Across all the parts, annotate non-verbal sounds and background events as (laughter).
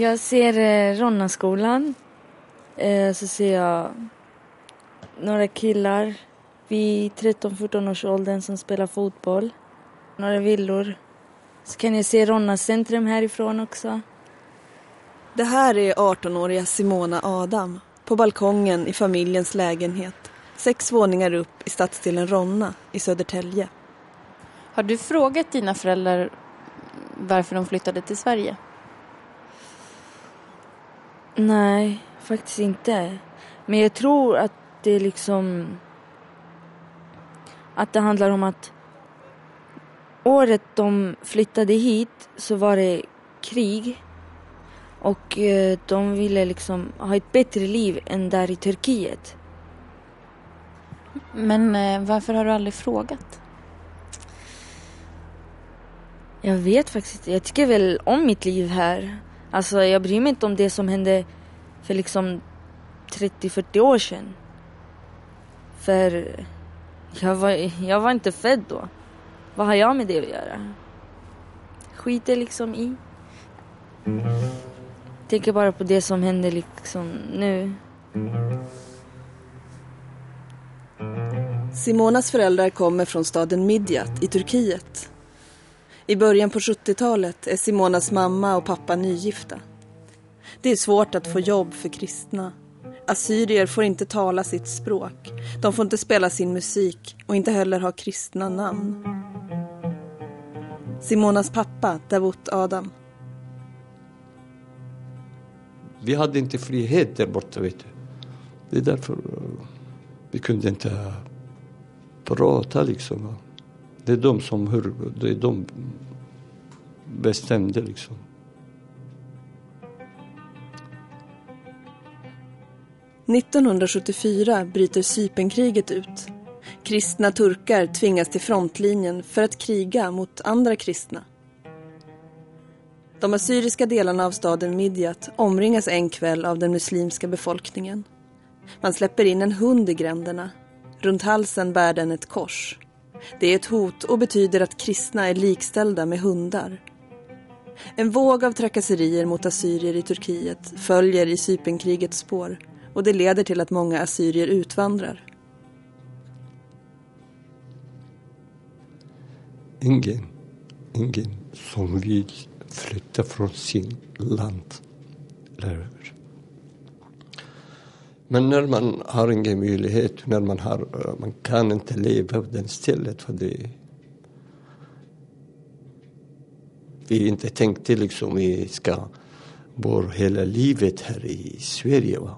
Jag ser eh, Ronnaskolan. Eh, så ser jag några killar vid 13-14 års åldern som spelar fotboll. Några villor. Så kan jag se Ronna centrum härifrån också. Det här är 18-åriga Simona Adam på balkongen i familjens lägenhet sex våningar upp i stadsdelen Ronna i Södertälje. Har du frågat dina föräldrar varför de flyttade till Sverige? Nej, faktiskt inte. Men jag tror att det är liksom... Att det handlar om att året de flyttade hit så var det krig. Och eh, de ville liksom ha ett bättre liv än där i Turkiet. Men eh, varför har du aldrig frågat? Jag vet faktiskt. Jag tycker väl om mitt liv här. Alltså jag bryr mig inte om det som hände för liksom 30-40 år sedan. För jag var, jag var inte född då. Vad har jag med det att göra? Skiter liksom i. Tänker bara på det som händer liksom nu. Simonas föräldrar kommer från staden Midyat i Turkiet. I början på 70-talet är Simonas mamma och pappa nygifta. Det är svårt att få jobb för kristna. Assyrier får inte tala sitt språk. De får inte spela sin musik och inte heller ha kristna namn. Simonas pappa, Davut Adam. Vi hade inte frihet där borta, vet du. Det är därför eh, vi kunde inte prata liksom. Det är de som hör, det är de bestämde liksom. –1974 bryter Cypernkriget ut. Kristna turkar tvingas till frontlinjen för att kriga mot andra kristna. De assyriska delarna av staden Midjat omringas en kväll av den muslimska befolkningen. Man släpper in en hund i gränderna. Runt halsen bär den ett kors. Det är ett hot och betyder att kristna är likställda med hundar. En våg av trakasserier mot assyrier i Turkiet följer i Cypernkrigets spår och det leder till att många assyrier utvandrar. Ingen, ingen som vill flytta från sin land. Men när man har ingen möjlighet, när man, har, eh, man kan inte leva på det stället för det vi inte tänkte liksom vi ska bo hela livet här i Sverige. Va?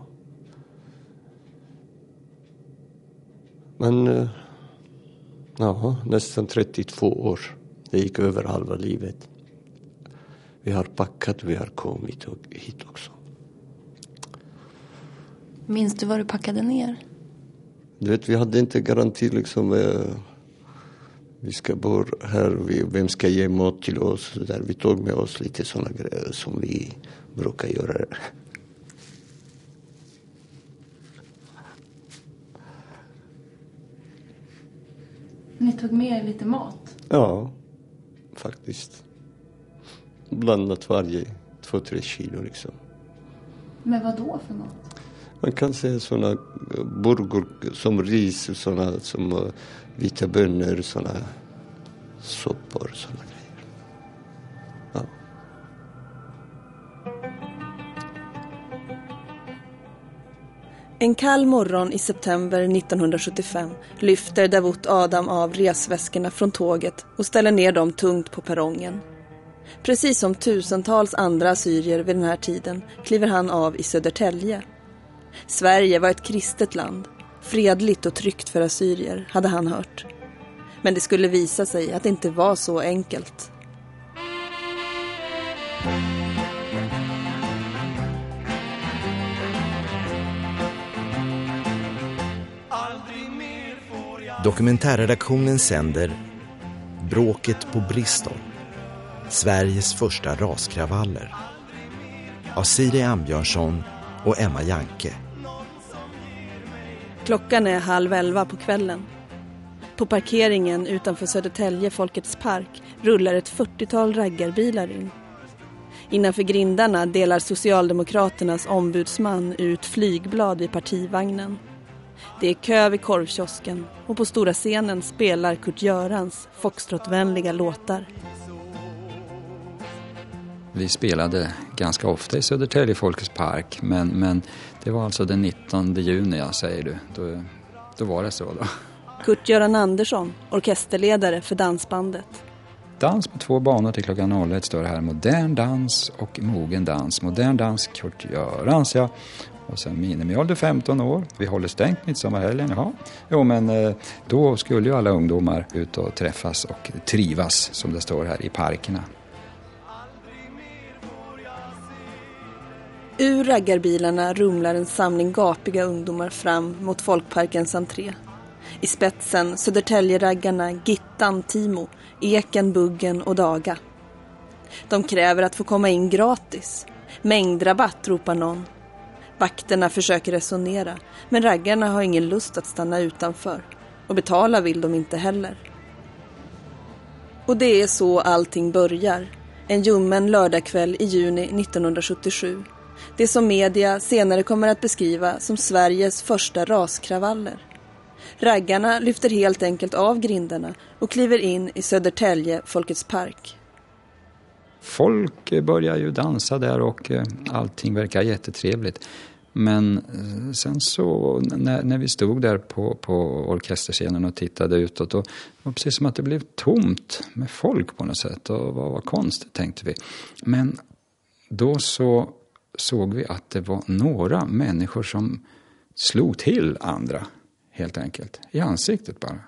Men eh, ja, nästan 32 år. Det gick över halva livet. Vi har packat, vi har kommit hit också. Minns du vad du packade ner? Du vet, vi hade inte garanti liksom. Eh, vi ska bo här, vi, vem ska ge mat till oss? Där. Vi tog med oss lite sådana grejer som vi brukar göra. Ni tog med er lite mat? Ja, faktiskt. Blandat varje två, tre kilo liksom. Men vad då för mat? Man kan säga sådana burgor som ris, sådana som uh, vita bönor, sådana soppor, sådana En kall morgon i september 1975 lyfter Davut Adam av resväskorna från tåget och ställer ner dem tungt på perrongen. Precis som tusentals andra assyrier vid den här tiden kliver han av i Södertälje Sverige var ett kristet land. Fredligt och tryggt för assyrier, hade han hört. Men det skulle visa sig att det inte var så enkelt. Dokumentärredaktionen sänder Bråket på Bristol Sveriges första raskravaller av Siri Ambjörnsson och Emma Janke. Klockan är halv elva på kvällen. På parkeringen utanför Södertälje Folkets park rullar ett 40-tal raggarbilar in. Innanför grindarna delar Socialdemokraternas ombudsman ut flygblad i partivagnen. Det är kö vid korvkiosken och på stora scenen spelar Kurt Görans foxtrotvänliga låtar. Vi spelade ganska ofta i Södertälje Folkets Park men, men det var alltså den 19 juni, säger du. Då, då var det så då. Kurt-Göran Andersson, orkesterledare för dansbandet. Dans på två banor till klockan 01 står det här. Modern dans och mogen dans. Modern dans, Kurt-Görans ja. Och sen minimiålder 15 år. Vi håller stängt midsommarhelgen. Jaha. Jo men eh, då skulle ju alla ungdomar ut och träffas och trivas som det står här i parkerna. Ur raggarbilarna rumlar en samling gapiga ungdomar fram mot folkparkens entré. I spetsen Södertäljeraggarna Gittan, Timo, Eken, Buggen och Daga. De kräver att få komma in gratis. Mängdrabatt ropar någon. Vakterna försöker resonera men raggarna har ingen lust att stanna utanför. Och betala vill de inte heller. Och det är så allting börjar. En ljummen lördagkväll i juni 1977. Det som media senare kommer att beskriva som Sveriges första raskravaller. Raggarna lyfter helt enkelt av grindarna och kliver in i Södertälje Folkets park. Folk börjar ju dansa där och eh, allting verkar jättetrevligt. Men eh, sen så när, när vi stod där på, på orkesterscenen och tittade utåt, då var det precis som att det blev tomt med folk på något sätt. Och vad var konstigt tänkte vi. Men då så såg vi att det var några människor som slog till andra, helt enkelt. I ansiktet bara.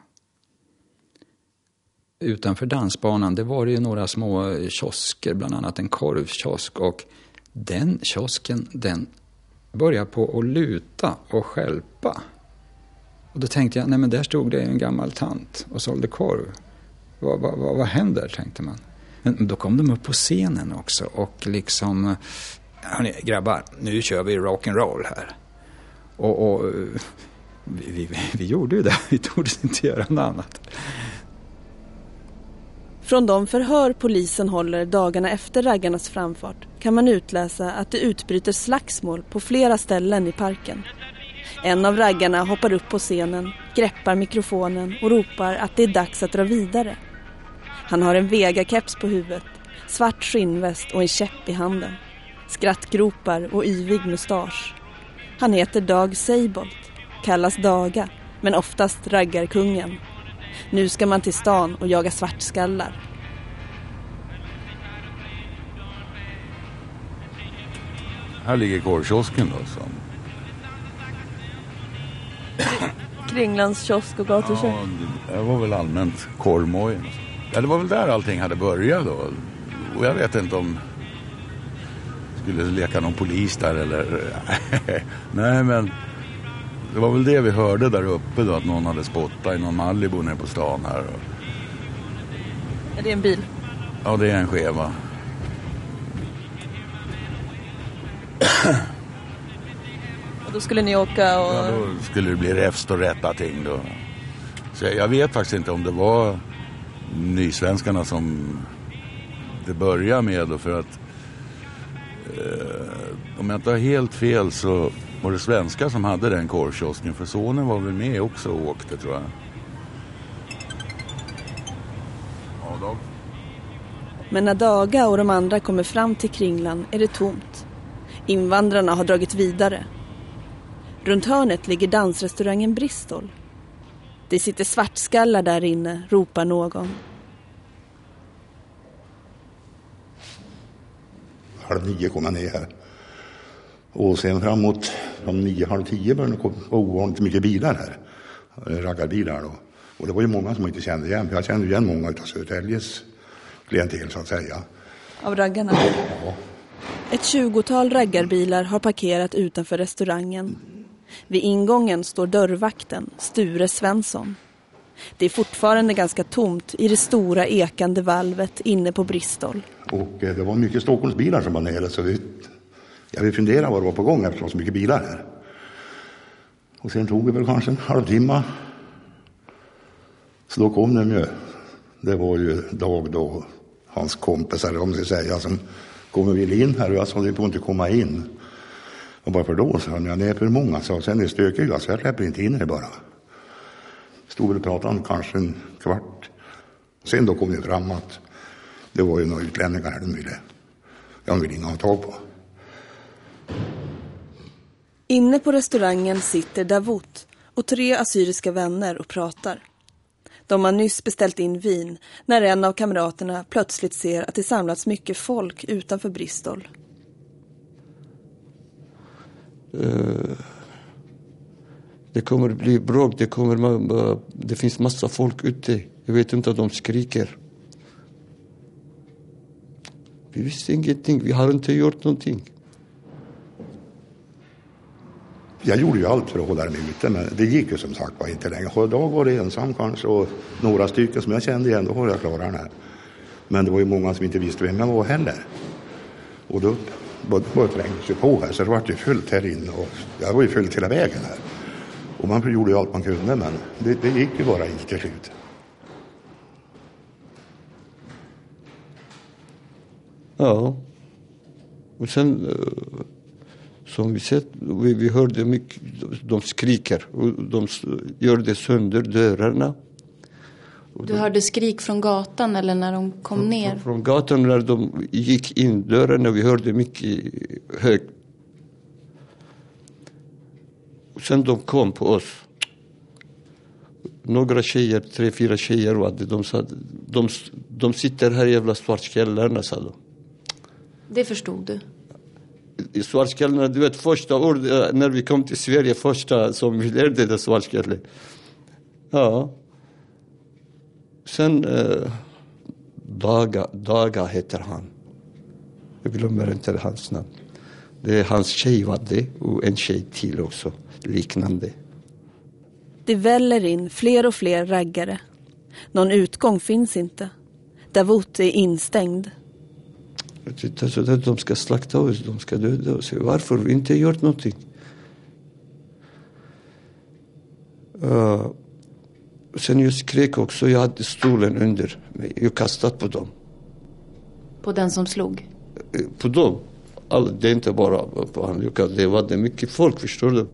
Utanför dansbanan, det var det ju några små kiosker, bland annat en korvkiosk. Och den kiosken, den började på att luta och skälpa. Och då tänkte jag, nej men där stod det en gammal tant och sålde korv. Vad, vad, vad, vad händer, tänkte man. Men då kom de upp på scenen också och liksom Hörni, grabbar, nu kör vi rock'n'roll här. Och, och vi, vi, vi, gjorde ju det, (laughs) vi trodde inte göra något annat. Från de förhör polisen håller dagarna efter raggarnas framfart kan man utläsa att det utbryter slagsmål på flera ställen i parken. En av raggarna hoppar upp på scenen, greppar mikrofonen och ropar att det är dags att dra vidare. Han har en vegakeps på huvudet, svart skinnväst och en käpp i handen skrattgropar och yvig mustasch. Han heter Dag Seibolt, kallas Daga, men oftast raggarkungen. Nu ska man till stan och jaga svartskallar. Här ligger korvkiosken då. Som... Kringlands kiosk och gatukök? Ja, det var väl allmänt korvmojen. Ja, det var väl där allting hade börjat då. Och jag vet inte om skulle leka någon polis där eller... (laughs) Nej men det var väl det vi hörde där uppe då att någon hade spottat i någon Malibu nere på stan här. Är det en bil? Ja det är en skeva. och då skulle ni åka och... Ja då skulle det bli räfst och rätta ting då. Så jag vet faktiskt inte om det var nysvenskarna som det började med då för att eh, om jag inte har helt fel så var det svenskar som hade den korvkiosken. För sonen var väl med också och åkte tror jag. Ja, dag. Men när Daga och de andra kommer fram till Kringlan är det tomt. Invandrarna har dragit vidare. Runt hörnet ligger dansrestaurangen Bristol. Det sitter svartskallar där inne, ropar någon. halv nio kom jag ner här. Och sen framåt från nio, halv tio började det komma ovanligt mycket bilar här. Raggarbilar då. Och det var ju många som man inte kände igen. För jag kände igen många av Södertäljes klientel så att säga. Av raggarna? Ja. Ett tjugotal raggarbilar har parkerat utanför restaurangen. Vid ingången står dörrvakten, Sture Svensson. Det är fortfarande ganska tomt i det stora ekande valvet inne på Bristol. Och eh, det var mycket Stockholmsbilar som var nere så vi, jag vill funderade vad det var på gång eftersom det var så mycket bilar här. Och sen tog det väl kanske en halvtimme. Så då kom de ju. Det var ju Dag då, hans kompisar om man ska säga, som kommer ville in här? Och jag sa, ni får inte komma in. Och varför då? sa han, ja, det är för många. sa sen är det stökiga. så jag släpper inte in er bara. Stod väl och pratade kanske en kvart. Sen då kom det fram att det var ju några utlänningar här de ville, de ville inte ha tag på. Inne på restaurangen sitter Davut och tre assyriska vänner och pratar. De har nyss beställt in vin när en av kamraterna plötsligt ser att det samlats mycket folk utanför Bristol. Eh, det kommer bli bråk, det, kommer, det finns massa folk ute. Jag vet inte, de skriker. Vi visste ingenting, vi har inte gjort någonting. Jag gjorde ju allt för att hålla den ute, men det gick ju som sagt var inte längre. Har jag varit ensam kanske och några stycken som jag kände igen, då har jag klarat den här. Men det var ju många som inte visste vem jag var heller. Och då började trängas ju på här, så det var ju fullt här inne och jag var ju fullt hela vägen här. Och man gjorde ju allt man kunde, men det, det gick ju bara inte till slut. Ja. Och sen eh, som vi sett, vi, vi hörde mycket, de skriker och de gör det sönder dörrarna. Du hörde skrik från gatan eller när de kom från, ner? Från gatan när de gick in dörrarna, vi hörde mycket högt. Sen de kom på oss. Några tjejer, tre, fyra tjejer var det. De sa, de, de sitter här i jävla svartskallarna, sa de. Det förstod du? I svartskallarna, du vet första ordet eh, när vi kom till Sverige, första som vi lärde det svartskallen. Ja. Sen eh, Daga, Daga heter han. Jag glömmer inte hans namn. Det är hans tjej var det och en tjej till också, liknande. Det väller in fler och fler raggare. Någon utgång finns inte. Davut är instängd. Titta så där, de ska slakta oss, de ska döda oss. Varför vi inte gjort någonting? Uh, sen jag skrek också, jag hade stolen under mig. Jag kastat på dem. På den som slog? Eh, på dem. All, det är inte bara på han. Det var det mycket folk, förstår du?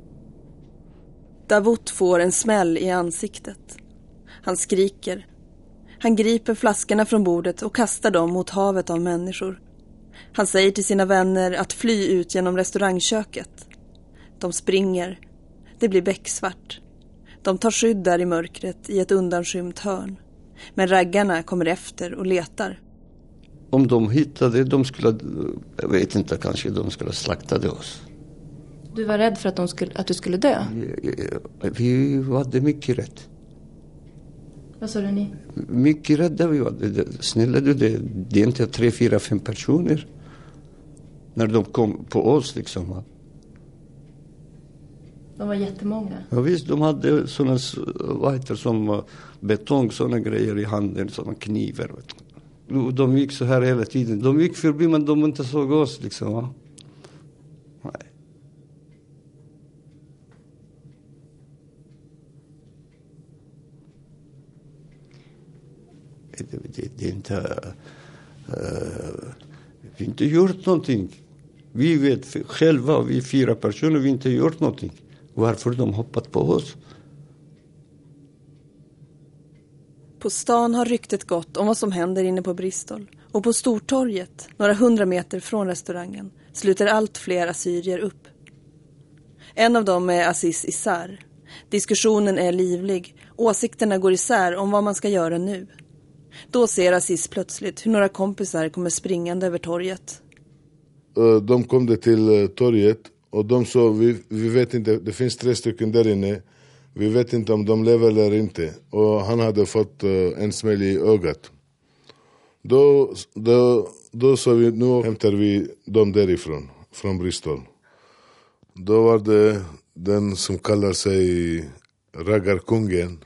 Davut får en smäll i ansiktet. Han skriker. Han griper flaskorna från bordet och kastar dem mot havet av människor. Han säger till sina vänner att fly ut genom restaurangköket. De springer. Det blir becksvart. De tar skydd där i mörkret i ett undanskymt hörn. Men raggarna kommer efter och letar. Om de hittade, de skulle, jag vet inte, kanske de skulle slaktade oss. Du var rädd för att, de skulle, att du skulle dö? Vi hade mycket rätt. Vad sa du ni? Mycket rädda vi var. Snälla du, det, det är inte tre, fyra, fem personer. När de kom på oss liksom. De var jättemånga? Ja, visst, de hade sådana, vad heter som betong, sådana grejer i handen, sådana knivar. De gick så här hela tiden. De gick förbi men de inte såg oss liksom. Det, det, är inte... Uh, vi har inte gjort någonting. Vi vet själva, vi fyra personer, vi har inte gjort någonting. Varför de hoppat på oss? På stan har ryktet gått om vad som händer inne på Bristol. Och på Stortorget, några hundra meter från restaurangen, sluter allt fler assyrier upp. En av dem är Aziz Isar. Diskussionen är livlig. Åsikterna går isär om vad man ska göra nu. Då ser Aziz plötsligt hur några kompisar kommer springande över torget. Eh, de kom till eh, torget och de sa, vi, vi vet inte, det finns tre stycken där inne. Vi vet inte om de lever eller inte. Och han hade fått eh, en smäll i ögat. Då, då, då sa vi, nu hämtar vi dem därifrån, från Bristol. Då var det den som kallar sig Raggarkungen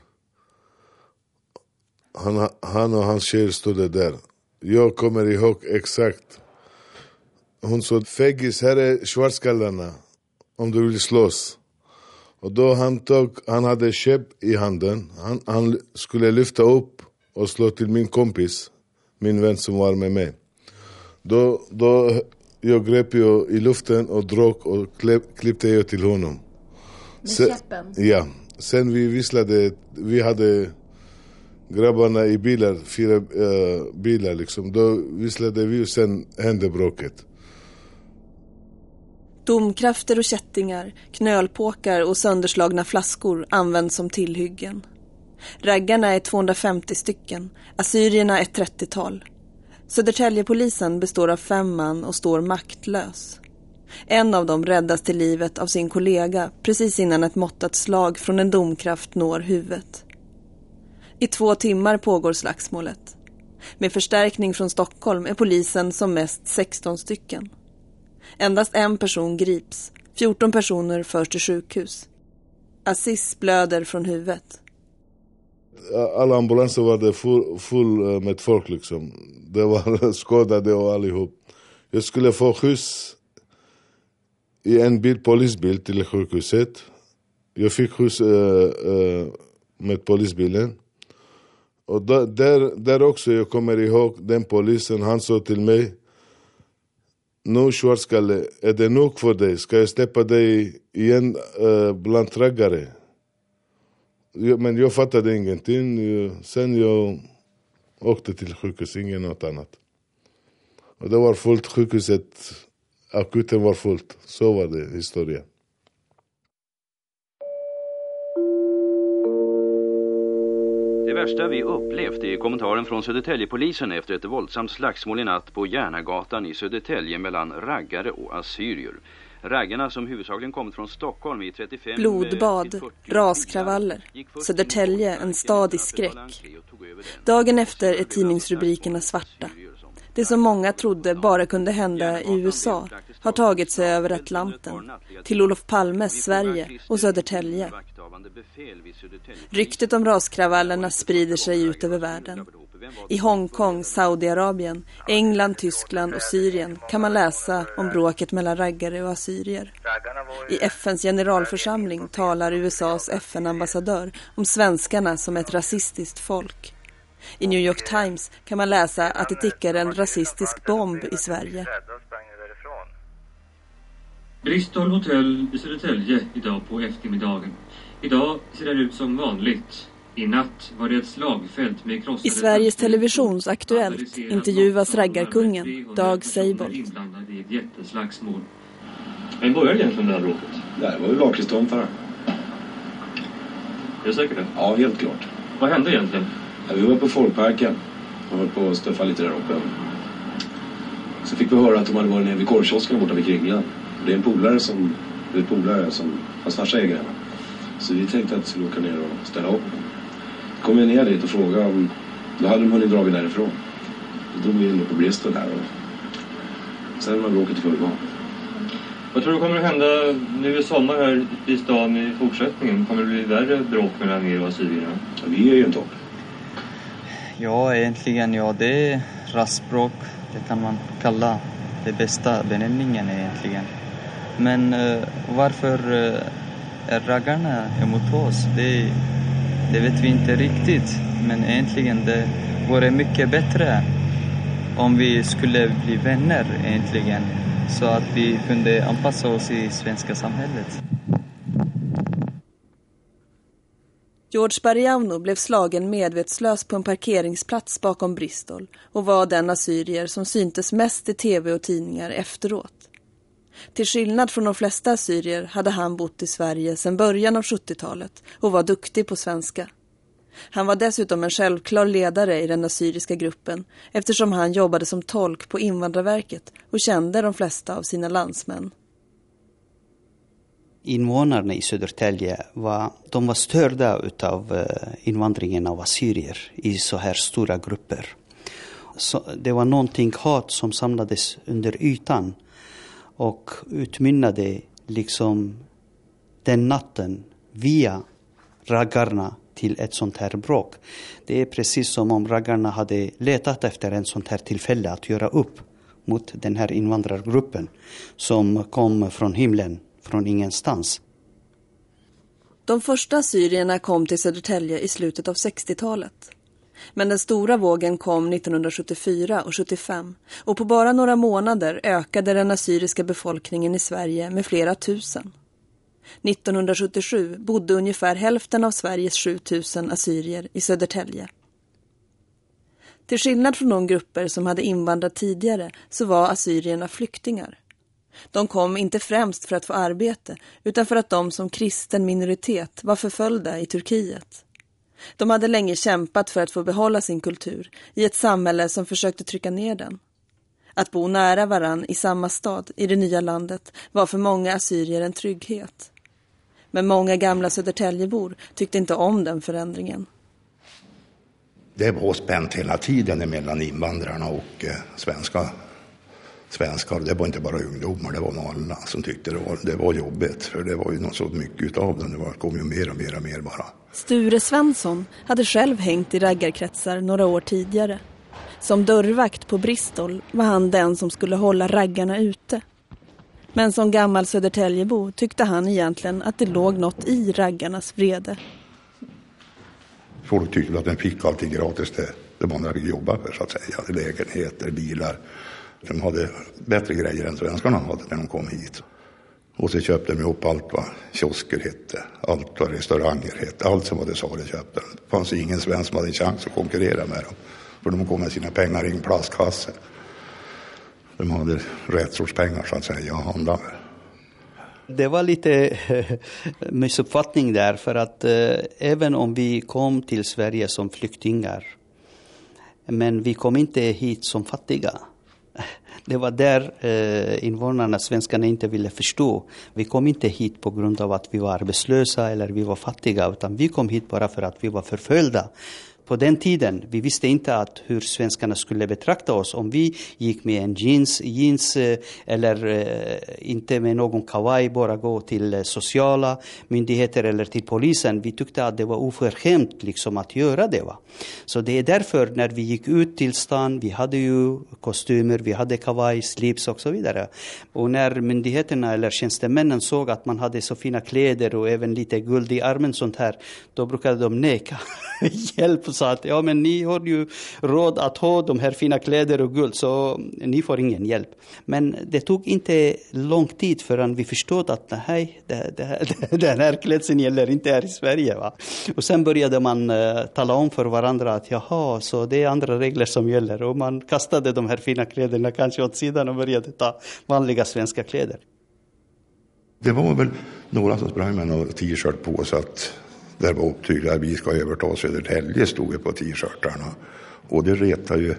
han, han och hans tjej stod där. Jag kommer ihåg exakt. Hon sa, fegis, här är svartskallarna om du vill slåss. Och då han tog, han hade käpp i handen. Han, han skulle lyfta upp och slå till min kompis, min vän som var med mig. Då, då jag grep jag i luften och drog och klipp, klippte jag till honom. Med käppen? Ja. Sen vi visslade, vi hade grabbarna i bilar, fyra uh, bilar liksom. Då visslade vi och sen hände bråket. Domkrafter och kättingar, knölpåkar och sönderslagna flaskor används som tillhyggen. Raggarna är 250 stycken, assyrierna ett 30-tal. Södertäljepolisen består av fem man och står maktlös. En av dem räddas till livet av sin kollega precis innan ett måttat slag från en domkraft når huvudet. I två timmar pågår slagsmålet. Med förstärkning från Stockholm är polisen som mest 16 stycken. Endast en person grips. 14 personer förs till sjukhus. Aziz blöder från huvudet. Alla ambulanser var det full, full eh, med folk liksom. Det var (laughs) skadade och allihop. Jag skulle få skjuts i en bil, polisbil till sjukhuset. Jag fick skjuts äh, äh, med polisbilen. Och där, där också, jag kommer ihåg, den polisen, han sa till mig nu svartskalle, är det nog för dig? Ska jag släppa dig igen äh, bland traggare? Men jag fattade ingenting. Sen jag åkte till sjukhus, inget något annat. Och det var fullt, sjukhuset, akuten var fullt. Så var det historien. Värsta vi upplevt är kommentaren från Södertäljepolisen efter ett våldsamt slagsmål i natt på Järnagatan i Södertälje mellan raggare och assyrier. Raggarna som huvudsakligen kommit från Stockholm i 35 Blodbad, raskravaller, Södertälje en stad i skräck. Dagen efter är tidningsrubrikerna svarta. Det som många trodde bara kunde hända i USA har tagit sig över Atlanten till Olof Palmes Sverige och Södertälje. Ryktet om raskravallerna sprider sig ut över världen. I Hongkong, Saudiarabien, England, Tyskland och Syrien kan man läsa om bråket mellan raggare och assyrier. I FNs generalförsamling talar USAs FN-ambassadör om svenskarna som ett rasistiskt folk. I New York Times kan man läsa att det tickar en rasistisk bomb i Sverige. Bristol hotell i Södertälje idag på eftermiddagen. Idag ser det ut som vanligt. I natt var det ett slagfält med krossade... I Sveriges Televisions Aktuellt intervjuas raggarkungen Dag Seibold. ...i ett jätteslagsmål. Vem började egentligen det här bråket? Det var ju lakritstomparna. Är du säker det? Ja, helt klart. Vad hände egentligen? Ja, vi var på Folkparken och höll på att stuffa lite där uppe. Så fick vi höra att de hade varit nere vid korvkiosken borta vid Kringlan. Det är en polare som, det är polare som, hans farsa äger henne. Så vi tänkte att vi skulle åka ner och ställa upp. Då kom vi ner dit och frågade om, då hade de hunnit dra därifrån. Då drog vi in på Bristol här och sen var bråket i full gång. Vad tror du kommer att hända nu i sommar här i stan i fortsättningen? Kommer det bli värre bråk mellan er och assyrierna? Ja, vi är ju en topp. Ja, egentligen ja, det är rastspråk. Det kan man kalla det bästa benämningen egentligen. Men eh, varför uh, är raggarna emot oss? Det, det vet vi inte riktigt. Men egentligen det vore mycket bättre om vi skulle bli vänner egentligen. Så att vi kunde anpassa oss i svenska samhället. George Bariano blev slagen medvetslös på en parkeringsplats bakom Bristol och var den assyrier som syntes mest i tv och tidningar efteråt. Till skillnad från de flesta assyrier hade han bott i Sverige sedan början av 70-talet och var duktig på svenska. Han var dessutom en självklar ledare i den assyriska gruppen eftersom han jobbade som tolk på Invandrarverket och kände de flesta av sina landsmän. Invånarna i Södertälje var, de var störda av eh, invandringen av assyrier i så här stora grupper. Så det var någonting hat som samlades under ytan och utmynnade liksom den natten via raggarna till ett sånt här bråk. Det är precis som om raggarna hade letat efter en sånt här tillfälle att göra upp mot den här invandrargruppen som kom från himlen, från ingenstans. De första syrierna kom till Södertälje i slutet av 60-talet. Men den stora vågen kom 1974 och 75 och på bara några månader ökade den assyriska befolkningen i Sverige med flera tusen. 1977 bodde ungefär hälften av Sveriges 7000 assyrier i Södertälje. Till skillnad från de grupper som hade invandrat tidigare så var assyrierna flyktingar. De kom inte främst för att få arbete utan för att de som kristen minoritet var förföljda i Turkiet. De hade länge kämpat för att få behålla sin kultur i ett samhälle som försökte trycka ner den. Att bo nära varann i samma stad i det nya landet var för många assyrier en trygghet. Men många gamla Södertäljebor tyckte inte om den förändringen. Det var spänt hela tiden mellan invandrarna och eh, svenska svenskar. Det var inte bara ungdomar, det var nog alla som tyckte det var, det var jobbigt. För det var ju något så mycket utav det. Det kom ju mer och mer och mer bara. Sture Svensson hade själv hängt i raggarkretsar några år tidigare. Som dörrvakt på Bristol var han den som skulle hålla raggarna ute. Men som gammal Södertäljebo tyckte han egentligen att det låg något i raggarnas vrede. Folk tyckte att de fick allting gratis det de andra fick jobba för så att säga. Lägenheter, bilar. De hade bättre grejer än svenskarna hade när de kom hit. Och så köpte de ihop allt vad kiosker hette, allt vad restauranger hette, allt som var det sa det köpte de. Det fanns ingen svensk som hade en chans att konkurrera med dem. För de kom med sina pengar i en plastkasse. De hade rätt sorts pengar så att säga att handla med. Det var lite eh, (laughs) missuppfattning där för att eh, även om vi kom till Sverige som flyktingar men vi kom inte hit som fattiga. Det var där eh, invånarna, svenskarna, inte ville förstå. Vi kom inte hit på grund av att vi var arbetslösa eller vi var fattiga, utan vi kom hit bara för att vi var förföljda på den tiden, vi visste inte att hur svenskarna skulle betrakta oss om vi gick med en jeans, jeans eh, eller eh, inte med någon kawaii, bara gå till eh, sociala myndigheter eller till polisen. Vi tyckte att det var oförskämt liksom att göra det. Va? Så det är därför när vi gick ut till stan, vi hade ju kostymer, vi hade kawaii, slips och så vidare. Och när myndigheterna eller tjänstemännen såg att man hade så fina kläder och även lite guld i armen sånt här, då brukade de neka (laughs) hjälp sa att ja, men ni har ju råd att ha de här fina kläder och guld så ni får ingen hjälp. Men det tog inte lång tid förrän vi förstod att nej, det, det, (laughs) det, den här klädseln gäller inte här i Sverige. Va? Och sen började man uh, tala om för varandra att jaha, så det är andra regler som gäller. Och man kastade de här fina kläderna kanske åt sidan och började ta vanliga svenska kläder. Det var väl några som sprang med någon t-shirt på så att där var upptyglat vi ska överta Södertälje stod det på t-shirtarna. Och det retar ju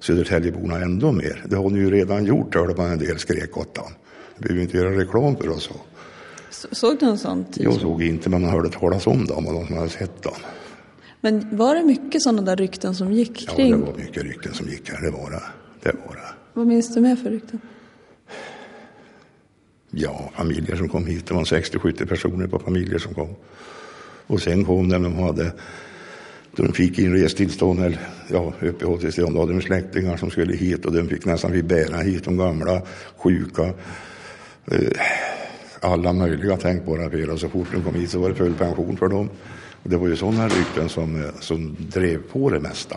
Södertäljeborna ändå mer. Det har ni ju redan gjort, hörde man en del skrek åt dem. Vi behöver inte göra reklam för oss. Såg du en sån Jag såg inte, men man hörde talas om dem och de som hade sett dem. Men var det mycket sådana där rykten som gick kring? Ja, det var mycket rykten som gick här. Det var det. det, var det. Vad minns du mer för rykten? Ja, familjer som kom hit. Det var 60-70 personer på familjer som kom. Och sen kom när de hade, då de fick in restillstånd eller ja, uppehållstillstånd, då hade de släktingar som skulle hit och de fick nästan fick bära hit de gamla, sjuka, eh, alla möjliga tänkbara fel. Och så fort de kom hit så var det full pension för dem. Och det var ju sådana rykten som, eh, som drev på det mesta.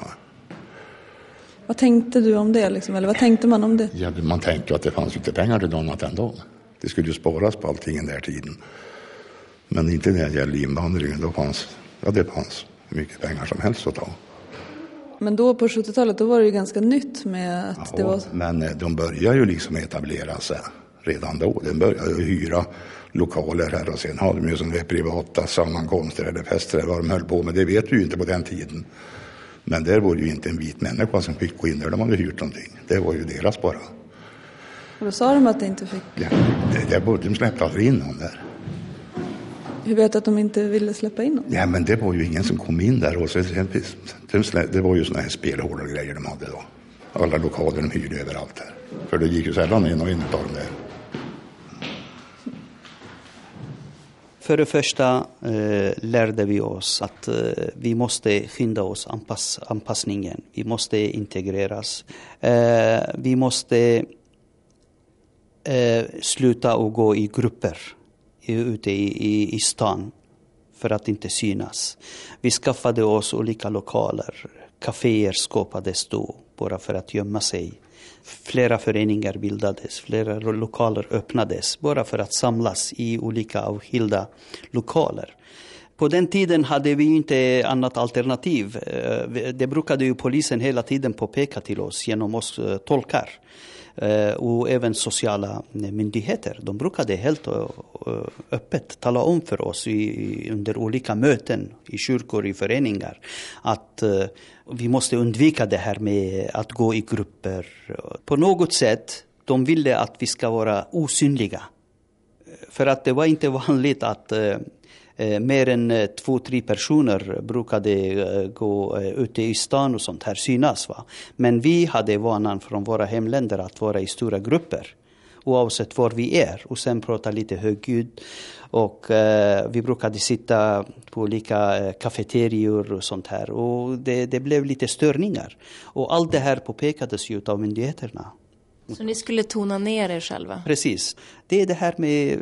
Vad tänkte du om det? Liksom? Eller vad tänkte man om det? Ja, man tänkte att det fanns inte pengar till något annat än dem. Det skulle ju sparas på allting den där tiden. Men inte när det gällde invandringen. Då fanns, ja, det fanns hur mycket pengar som helst att ta. Men då på 70-talet då var det ju ganska nytt med att ja, det var... Men eh, de började ju liksom etablera sig redan då. De började hyra lokaler här och sen hade de ju sådana privata sammankomster eller fester eller vad de höll på med. Det vet vi ju inte på den tiden. Men där var det ju inte en vit människa som fick gå in där de hade hyrt någonting. Det var ju deras bara. Och då sa de att det inte fick? Ja, det, det, de släppte aldrig in någon där. Hur vet du att de inte ville släppa in någon? Ja, men det var ju ingen som kom in där. Och så, det var ju sådana här spelhårda grejer de hade då. Alla lokaler de hyrde överallt här. För det gick ju sällan in och in av dem där. För det första eh, lärde vi oss att eh, vi måste skynda oss anpass, anpassningen. Vi måste integreras. Eh, vi måste eh, sluta att gå i grupper ute i, i, i stan för att inte synas. Vi skaffade oss olika lokaler, kaféer skapades då bara för att gömma sig. Flera föreningar bildades, flera lokaler öppnades bara för att samlas i olika avskilda lokaler. På den tiden hade vi inte annat alternativ. Eh, det brukade ju polisen hela tiden påpeka till oss genom oss eh, tolkar. Eh, och även sociala eh, myndigheter. De brukade helt eh, öppet tala om för oss i, under olika möten i kyrkor, i föreningar att vi måste undvika det här med att gå i grupper. På något sätt, de ville att vi ska vara osynliga. För att det var inte vanligt att mer än eh, två, tre personer brukade eh, gå ute i stan och sånt här synas. Va? Men vi hade vanan från våra hemländer att vara i stora grupper oavsett var vi är och sen prata lite högljutt. Och eh, vi brukade sitta på olika eh, kafeterior och sånt här och det, det, blev lite störningar. Och allt det här påpekades ju av myndigheterna. Så ni skulle tona ner er själva? Precis. Det är det här med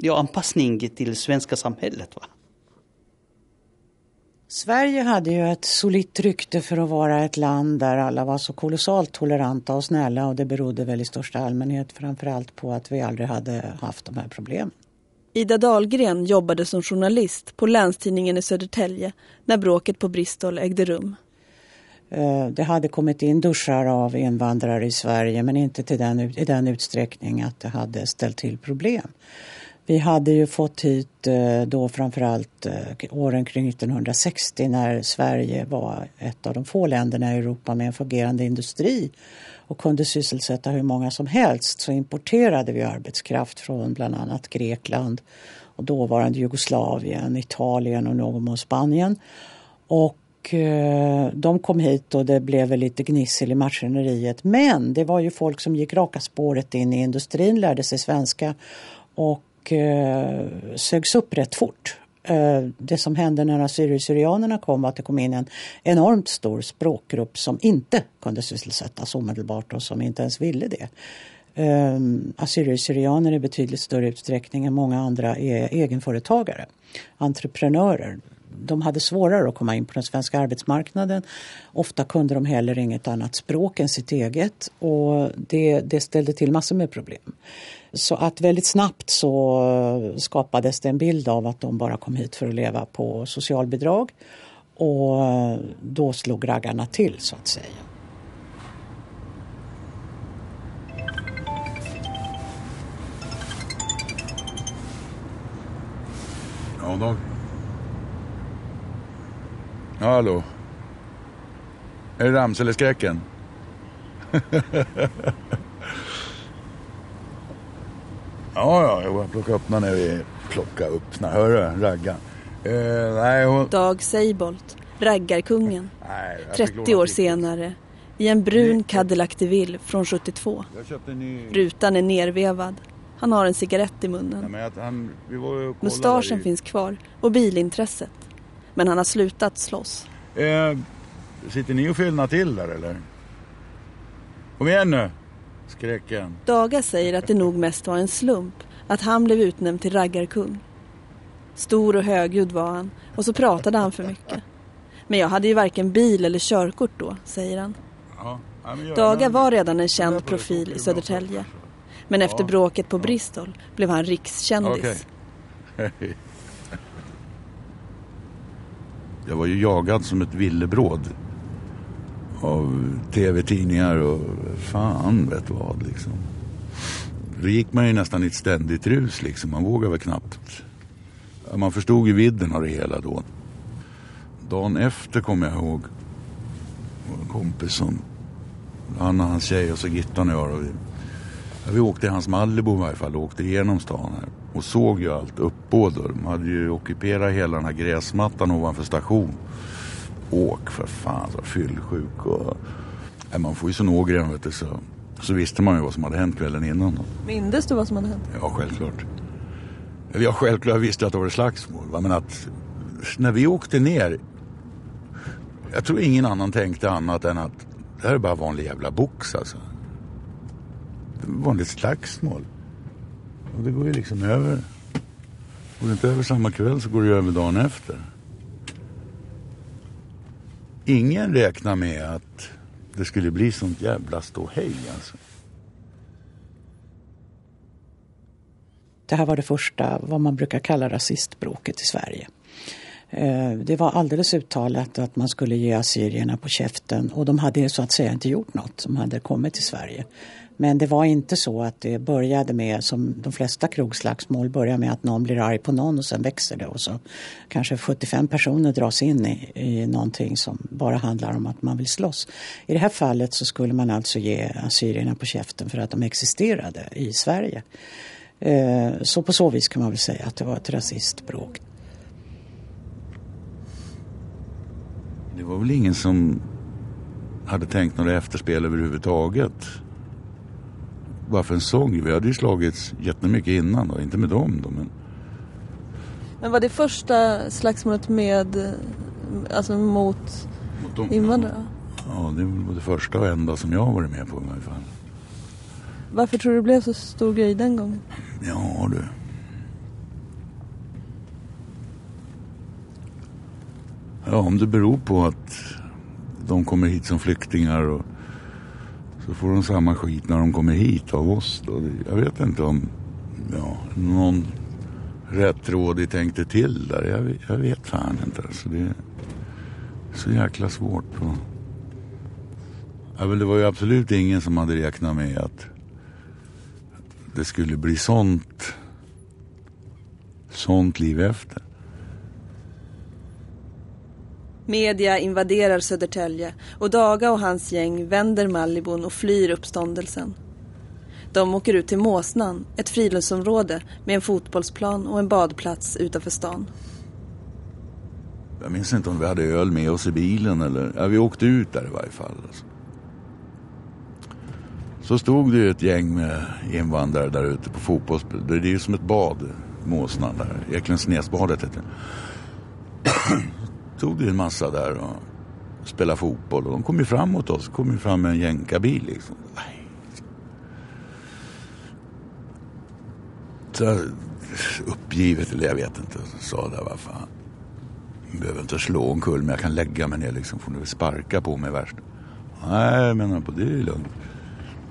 ja, anpassning till svenska samhället. Va? Sverige hade ju ett solitt rykte för att vara ett land där alla var så kolossalt toleranta och snälla och det berodde väl i största allmänhet framförallt på att vi aldrig hade haft de här problemen. Ida Dahlgren jobbade som journalist på Länstidningen i Södertälje när bråket på Bristol ägde rum. Eh, det hade kommit in duschar av invandrare i Sverige men inte till den, i den utsträckning att det hade ställt till problem. Vi hade ju fått hit eh, då framförallt eh, åren kring 1960 när Sverige var ett av de få länderna i Europa med en fungerande industri och kunde sysselsätta hur många som helst så importerade vi arbetskraft från bland annat Grekland och dåvarande Jugoslavien, Italien och någon mån Spanien. Och eh, de kom hit och det blev väl lite gnissel i maskineriet. Men det var ju folk som gick raka spåret in i industrin, lärde sig svenska och och eh, sögs upp rätt fort. Eh, det som hände när assyrier-syrianerna kom var att det kom in en enormt stor språkgrupp som inte kunde sysselsättas omedelbart och som inte ens ville det. Eh, Assyrier-syrianer i betydligt större utsträckning än många andra är egenföretagare, entreprenörer. De hade svårare att komma in på den svenska arbetsmarknaden. Ofta kunde de heller inget annat språk än sitt eget och det, det ställde till massor med problem. Så att väldigt snabbt så skapades det en bild av att de bara kom hit för att leva på socialbidrag. Och då slog raggarna till så att säga. Ja, då. Hallå. Är det Ramsele-skräcken? (laughs) Ja, ja, jag bara plocka upp när vi plockade upp såna. Hör du, raggan. Uh, nej, hon... Dag Seibolt, raggarkungen. Nej, 30 år senare. I en brun Cadillac DeVille från 72. Ny... Rutan är nervevad. Han har en cigarett i munnen. Ja, han, Mustaschen finns kvar och bilintresset. Men han har slutat slåss. Eh, sitter ni och fyllnar till där eller? Kom igen nu! Skräcken. Daga säger att det nog mest var en slump att han blev utnämnd till raggarkung. Stor och högljudd var han och så pratade han för mycket. Men jag hade ju varken bil eller körkort då, säger han. Daga var redan en känd profil i Södertälje. Men efter bråket på Bristol blev han rikskändis. Okay. (laughs) Jag var ju jagad som ett villebråd av tv-tidningar och fan vet vad liksom. Då gick man ju nästan i ett ständigt rus liksom. Man vågade väl knappt. Man förstod ju vidden av det hela då. Dagen efter kommer jag ihåg en kompis som han och hans tjej och så Gittan och jag. Och vi, ja, vi åkte i hans Malibu i varje fall och åkte igenom stan här. Och såg ju allt uppbåd. De hade ju ockuperat hela den här gräsmattan ovanför station åk för fan, så fyllsjuk och... Ja, man får ju sån ågren vet du, så, så visste man ju vad som hade hänt kvällen innan. Då. Mindes du vad som hade hänt? Ja, självklart. Eller jag självklart visste att det var slagsmål. Va? Men att när vi åkte ner, jag tror ingen annan tänkte annat än att det här är bara vanlig jävla box alltså. Vanligt slagsmål. Och det går ju liksom över. Går det inte över samma kväll så går det över dagen efter ingen räknade med att det skulle bli sånt jävla ståhej alltså. Det här var det första, vad man brukar kalla rasistbråket i Sverige. Eh, det var alldeles uttalat att man skulle ge assyrierna på käften och de hade så att säga inte gjort något som hade kommit till Sverige. Men det var inte så att det började med, som de flesta krogslagsmål, börjar med att någon blir arg på någon och sen växer det och så kanske 75 personer dras in i, i någonting som bara handlar om att man vill slåss. I det här fallet så skulle man alltså ge assyrierna på käften för att de existerade i Sverige. Eh, så på så vis kan man väl säga att det var ett rasistbråk. Det var väl ingen som hade tänkt några efterspel överhuvudtaget. Bara för en sång. Vi hade ju slagits jättemycket innan då. Inte med dem då men. Men var det första slagsmålet med, alltså mot, mot invandrare? Ja, det var det första och enda som jag varit med på i fall. Varför tror du det blev så stor grej den gången? Ja du. Ja, om det beror på att de kommer hit som flyktingar och så får de samma skit när de kommer hit av oss. Då. Jag vet inte om ja, någon rättrådig tänkte till där. Jag, jag vet fan inte. Alltså det är så jäkla svårt. På. Ja, det var ju absolut ingen som hade räknat med att det skulle bli sånt, sånt liv efter. Media invaderar Södertälje och Daga och hans gäng vänder Malibon och flyr uppståndelsen. De åker ut till Måsnan, ett friluftsområde med en fotbollsplan och en badplats utanför stan. Jag minns inte om vi hade öl med oss i bilen eller... Ja, vi åkte ut där i varje fall. Alltså. Så stod det ett gäng med invandrare där ute på fotbollsplanen. Det är ju som ett bad, Måsnan där. Eklundsnäsbadet heter det stod det en massa där och spelade fotboll. Och de kom ju fram mot oss. kom ju fram med en jänkarbil liksom. Så uppgivet, eller jag vet inte, sa där vad fan. Jag behöver inte slå omkull men jag kan lägga mig ner liksom. Får ni sparka på mig värst. Nej, jag menar på det är lugnt.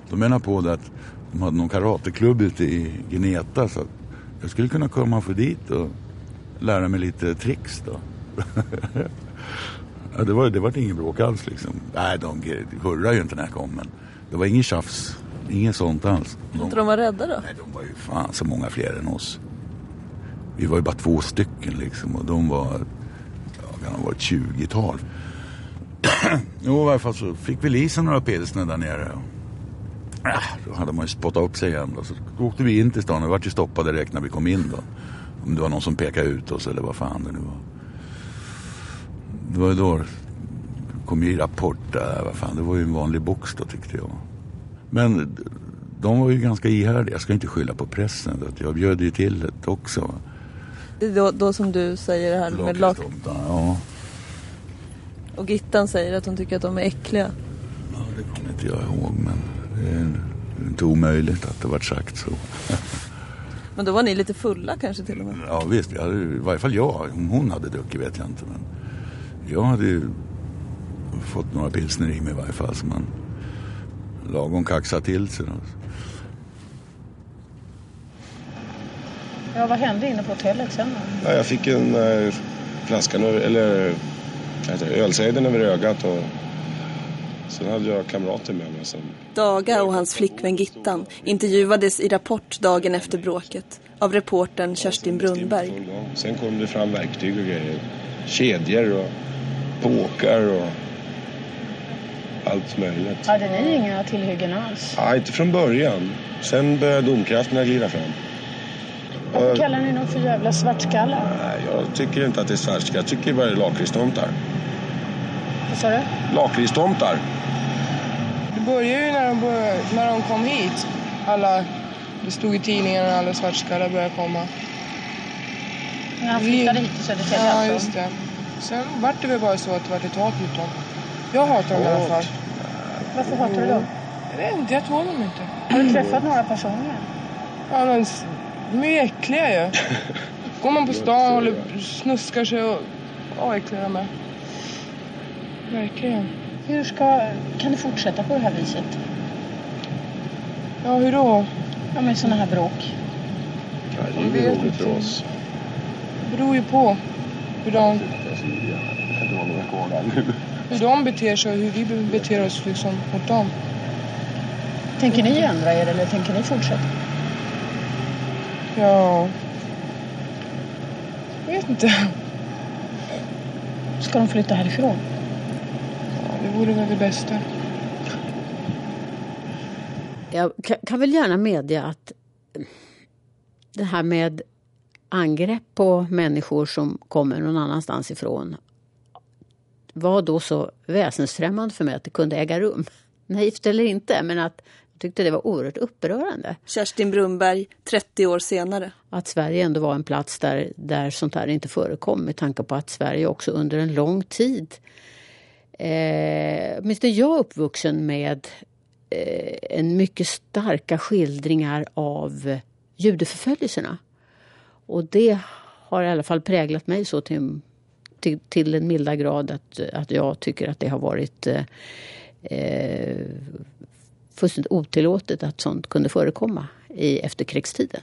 De menar på det att de hade någon karateklubb ute i Gneta så att jag skulle kunna komma för dit och lära mig lite tricks då. (laughs) ja, det, var, det var inget bråk alls liksom. Nej, de hurrade ju inte när jag kom men det var ingen tjafs. Inget sånt alls. De, inte de var rädda då? Nej, de var ju fan så många fler än oss. Vi var ju bara två stycken liksom och de var, ja, kan ha varit 20-tal. (clears throat) jo, i varje fall så fick vi i några pilsner där nere. Äh, då hade man ju spottat upp sig igen. Då. Så åkte vi in till stan och vart ju stoppade direkt när vi kom in då. Om det var någon som pekade ut oss eller vad fan det nu var. Det var ju då kom ju rapport där. Vad fan, det var ju en vanlig box då tyckte jag. Men de var ju ganska ihärdiga. Jag ska inte skylla på pressen. Jag bjöd ju till det också. Det är då, då som du säger det här med lag... Ja. Och Gittan säger att hon tycker att de är äckliga. Ja, det kommer inte jag ihåg men det är inte omöjligt att det varit sagt så. Men då var ni lite fulla kanske till och med? Ja visst, jag i varje fall jag. Om hon hade druckit vet jag inte. Men jag hade ju fått några pilsner i mig i varje fall. Så man lagom kaxade till sig. Ja, vad hände inne på hotellet sen Ja, jag fick en äh, flaska, eller ölsejden över ögat och sen hade jag kamrater med mig. Som... Daga och hans flickvän Gittan intervjuades i Rapport dagen efter bråket av reportern Kerstin Brunnberg. Sen kom det fram verktyg och grejer. Kedjor och påkar och allt möjligt. Hade ni inga tillhyggen alls? Nej, inte från början. Sen började domkrafterna glida fram. Och kallar ni dem för jävla svartskallar? Nej, jag tycker inte att det är svartskallar. Jag tycker bara det är lakritstomtar. Vad sa du? Lakritstomtar. Det började ju när de, började, när de kom hit. Alla, det stod i tidningarna att alla svartskallar började komma. När han flyttade hit till Södertälje Ja, alltså? just det. Sen vart det väl bara så att det vart ett hat mot dem. Jag hatar dem i alla fall. Varför hatar du dem? Jag vet inte, jag tål dem inte. Har du träffat några personer? Ja, men s- de är ju äckliga ju. Går man på stan och håller, snuskar sig och... Ja, äckliga de är. Verkligen. Hur ska, kan det fortsätta på det här viset? Ja, hur då? Ja, med sådana här bråk. Ja, det är vet väl roligt för inte. oss. Det beror ju på hur de, Det kan inte vara några kvar där nu. hur de beter sig och hur vi beter oss liksom mot dem. Tänker ni ändra er eller tänker ni fortsätta? Ja... Jag vet inte. Ska de flytta härifrån? Ja, det vore väl det bästa. Jag kan, kan väl gärna medge att det här med angrepp på människor som kommer någon annanstans ifrån var då så väsensfrämmande för mig att det kunde äga rum. Naivt eller inte, men att jag tyckte det var oerhört upprörande. Kerstin Brunberg, 30 år senare. Att Sverige ändå var en plats där, där sånt här inte förekom med tanke på att Sverige också under en lång tid eh, åtminstone jag är uppvuxen med eh, en mycket starka skildringar av judeförföljelserna. Och det har i alla fall präglat mig så till, till, till en milda grad att, att jag tycker att det har varit eh, eh, fullständigt otillåtet att sånt kunde förekomma i efterkrigstiden.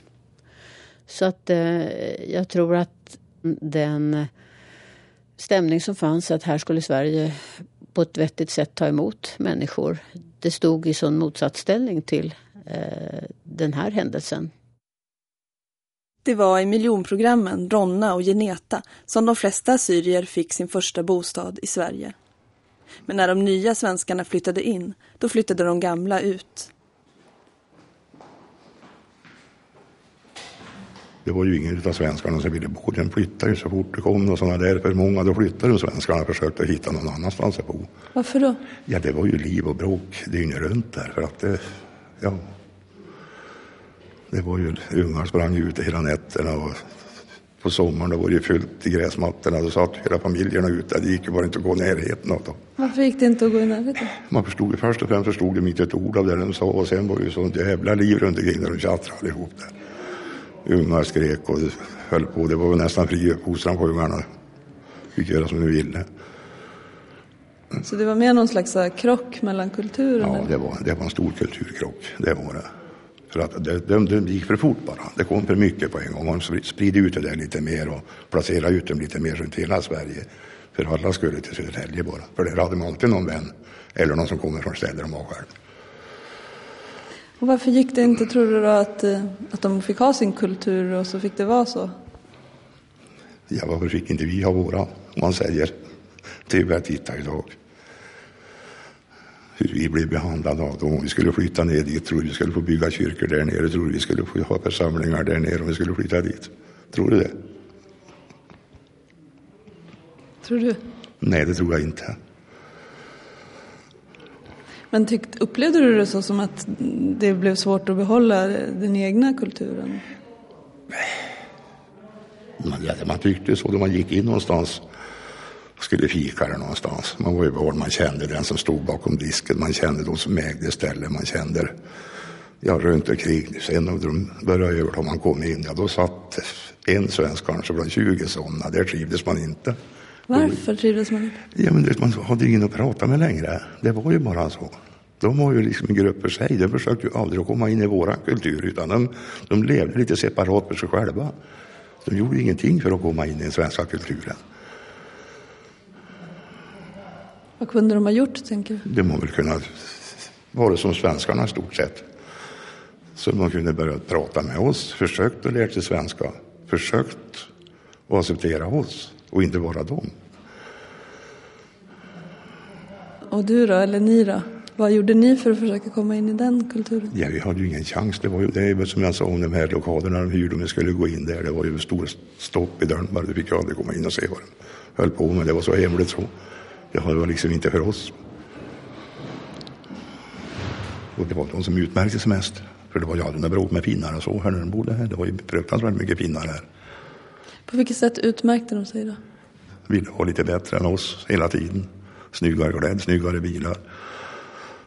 Så att eh, jag tror att den stämning som fanns att här skulle Sverige på ett vettigt sätt ta emot människor. Det stod i sån motsatsställning till eh, den här händelsen. Det var i miljonprogrammen Ronna och Geneta som de flesta assyrier fick sin första bostad i Sverige. Men när de nya svenskarna flyttade in, då flyttade de gamla ut. Det var ju ingen av svenskarna som ville bo. Den flyttade ju så fort det kom och sådana där för många. Då flyttade de svenskarna och försökte hitta någon annanstans att bo. Varför då? Ja, det var ju liv och bråk dygnet runt där. För att det, ja. Det var ju, ungar sprang ute hela nätterna och på sommaren då var det ju fullt i gräsmattorna. Då satt hela familjerna ute. Det gick ju bara inte att gå i närheten av dem. Varför gick det inte att gå i närheten? Man förstod ju först och främst förstod de inte ett ord av det de sa och sen var det ju sånt jävla liv runt omkring när de tjattrade allihop där. Ungar skrek och höll på. Det var väl nästan fri uppfostran på ungarna. Fick göra som de ville. Så det var mer någon slags här krock mellan kulturen? Ja, det var, det var en stor kulturkrock. Det var det. För att det, det, det gick för fort bara. Det kom för mycket på en gång. Man spridde ut det där lite mer och placerade ut dem lite mer runt hela Sverige. För alla skulle till Södertälje bara. För där hade man alltid någon vän. Eller någon som kommer från ställen de var själv. Och varför gick det inte, tror du då, att, eh, att de fick ha sin kultur och så fick det vara så? Ja, varför fick inte vi ha våra? Om man säger. Tyvärr titta idag. Hur vi blev behandlade av dem. Om vi skulle flytta ner dit, tror vi skulle få bygga kyrkor där nere? Tror vi skulle få ha församlingar där nere om vi skulle flytta dit? Tror du det? Tror du? Nej, det tror jag inte. Men tyckt, upplevde du det så som att det blev svårt att behålla den egna kulturen? Man, ja, man tyckte så då man gick in någonstans skulle fika där någonstans. Man var ju barn, man kände den som stod bakom disken, man kände de som ägde stället, man kände ja, runt omkring. Sen när de började över, man kom in, ja då satt en svensk kanske bland 20 sådana, där trivdes man inte. Varför trivdes man inte? Ja, men det, man hade ingen att prata med längre. Det var ju bara så. De var ju liksom en grupp för sig. De försökte ju aldrig att komma in i våran kultur utan de, de levde lite separat för sig själva. De gjorde ingenting för att komma in i den svenska kulturen. Vad kunde de ha gjort, tänker du? De har väl kunnat vara som svenskarna i stort sett. Så de kunde börja prata med oss, försökt att lära sig svenska, försökt att acceptera oss och inte bara dem. Och du då, eller ni då? Vad gjorde ni för att försöka komma in i den kulturen? Ja, vi hade ju ingen chans. Det var ju det är som jag sa om de här lokalerna de hyrde om vi skulle gå in där. Det var ju stor stopp i dörren bara. Du fick aldrig komma in och se vad de höll på med. Det var så hemligt så. Det var liksom inte för oss. Och det var de som utmärkte sig mest. För det var ju aldrig några bråk med finnar och så här när de bodde här. Det var ju fruktansvärt mycket finnar här. På vilket sätt utmärkte de sig då? Ville ha lite bättre än oss hela tiden. Snyggare klädd, snyggare bilar.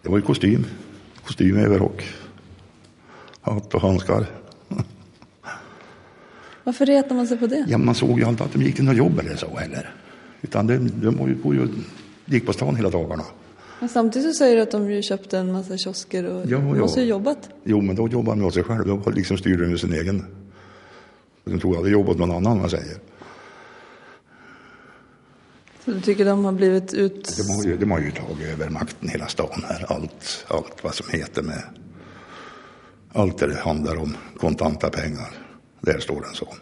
Det var ju kostym. Kostym, överrock. Hatt och handskar. Varför retar man sig på det? Ja, man såg ju aldrig att de gick till något jobb eller så heller. Utan de, de på gick på stan hela dagarna. Men samtidigt så säger du att de ju köpte en massa kiosker och Ja, de ja. måste ju jobbat. Jo, men då jobbade han med sig själv. Då liksom styrde med sin egen. De tror jag hade jobbat någon annan, man säger. Så du tycker de har blivit ut... De har, ju, de har ju tagit över makten hela stan här. Allt, allt vad som heter med... Allt det handlar om kontanta pengar. Där står en sån.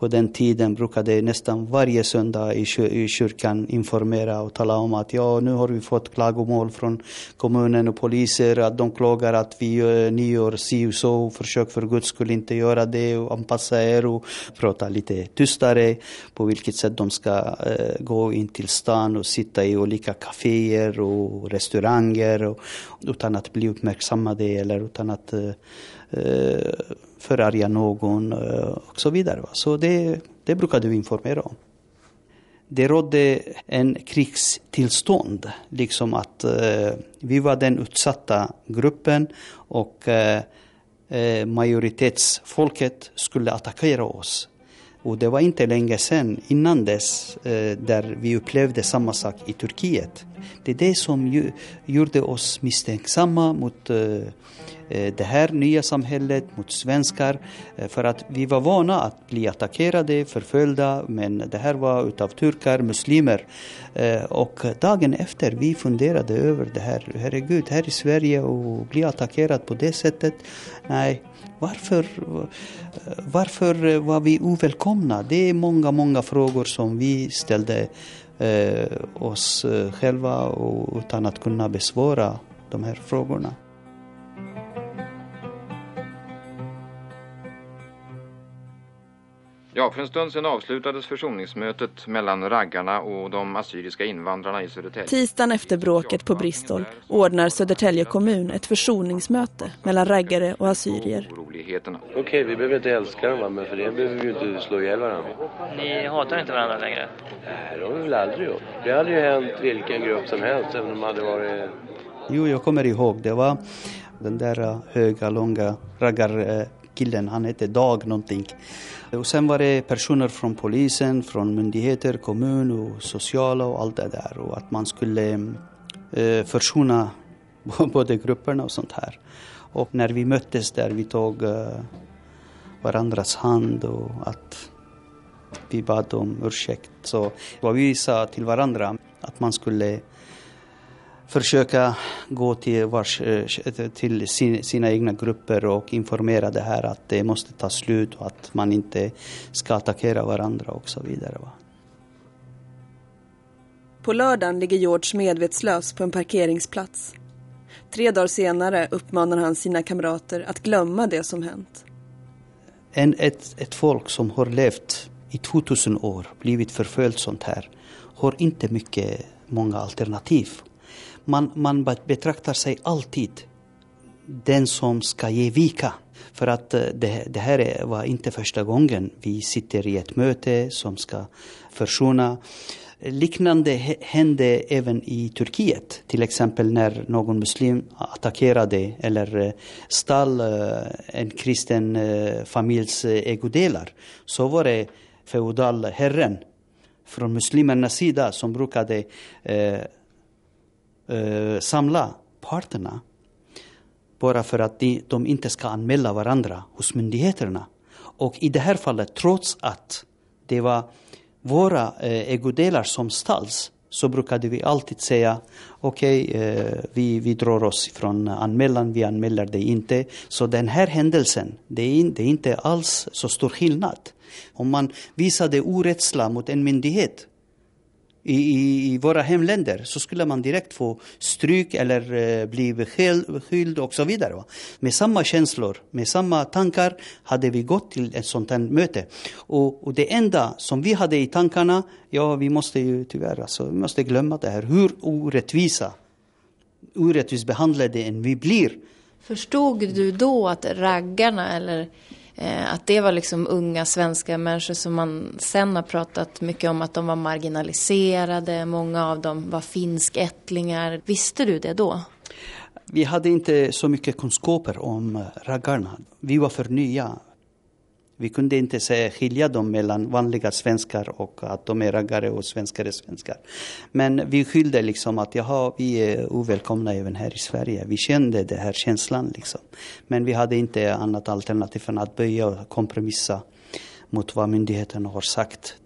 På den tiden brukade nästan varje söndag i, kyr i kyrkan informera och tala om att ja, nu har vi fått klagomål från kommunen och poliser att de klagar att vi, eh, ni gör si och så. Försök för guds skull inte göra det och anpassa er och prata lite tystare på vilket sätt de ska eh, gå in till stan och sitta i olika kaféer och restauranger och, utan att bli uppmärksammade eller utan att eh, eh, förarga någon eh, och så vidare. Så det, det brukade vi informera om. Det rådde en krigstillstånd, liksom att eh, vi var den utsatta gruppen och eh, eh majoritetsfolket skulle attackera oss. Och det var inte länge sedan, innan dess, eh, där vi upplevde samma sak i Turkiet. Det är det som ju, gjorde oss misstänksamma mot eh, eh det här nya samhället, mot svenskar. Eh, för att vi var vana att bli attackerade, förföljda, men det här var utav turkar, muslimer. Eh, Och dagen efter vi funderade över det här, herregud, här i Sverige och bli attackerad på det sättet. Nej, varför, varför var vi ovälkomna? Det är många, många frågor som vi ställde eh, oss eh, själva och utan att kunna besvara de här frågorna. Ja, för en stund sedan avslutades försoningsmötet mellan raggarna och de assyriska invandrarna i Södertälje. Tisdagen efter bråket på Bristol ordnar Södertälje kommun ett försoningsmöte mellan raggare och assyrier. Okej, vi behöver inte älska dem men för det behöver vi ju inte slå ihjäl varandra. Ni hatar inte varandra längre? Nej, det har vi väl aldrig gjort. Det hade ju hänt vilken grupp som helst, även om de hade varit... Jo, jag kommer ihåg. Det var den där eh, höga, långa killen, Han hette Dag någonting. Och sen var det personer från polisen, från myndigheter, kommun och sociala och allt det där. Och att man skulle eh, försona (laughs) både grupperna och sånt här. Och när vi möttes där, vi tog eh, varandras hand och att vi bad om ursäkt. Så vad vi sa till varandra, att man skulle försöka gå till, vars, eh, till sin, sina egna grupper och informera det här att det måste ta slut och att man inte ska attackera varandra och så vidare. På lördagen ligger George medvetslös på en parkeringsplats. Tre dagar senare uppmanar han sina kamrater att glömma det som hänt. En, ett, ett folk som har levt i 2000 år, blivit förföljt sånt här, har inte mycket, många alternativ. Man, man betraktar sig alltid den som ska ge vika. För att eh, det, det här var inte första gången vi sitter i ett möte som ska försona. Liknande hände även i Turkiet. Till exempel när någon muslim attackerade eller eh, stal eh, en kristen familjs ägodelar. Så var det feodalherren från muslimernas sida som brukade eh, eh, samla parterna bara för att de, de inte ska anmäla varandra hos myndigheterna. Och i det här fallet, trots att det var våra eh, ägodelar som stals, så brukade vi alltid säga okej, eh, vi, vi drar oss från anmälan, vi anmäler det inte. Så den här händelsen, det är, in, det är inte alls så stor skillnad. Om man visade orädsla mot en myndighet i, i, i våra hemländer så skulle man direkt få stryk eller eh, bli beskylld och så vidare. Va? Med samma känslor, med samma tankar hade vi gått till ett sånt här möte. Och, och det enda som vi hade i tankarna, ja vi måste ju tyvärr alltså, vi måste glömma det här. Hur orättvisa, orättvist behandlade än vi blir Förstod du då att raggarna eller Eh, att det var liksom unga svenska människor som man sen har pratat mycket om att de var marginaliserade, många av dem var finskättlingar. Visste du det då? Vi hade inte så mycket kunskaper om raggarna. Vi var för nya. Vi kunde inte skilja dem mellan vanliga svenskar och att de är raggare och svenskar är svenskar. Men vi skyllde liksom att jaha, vi är ovälkomna även här i Sverige. Vi kände den här känslan liksom. Men vi hade inte annat alternativ än att böja och kompromissa mot vad myndigheterna har sagt.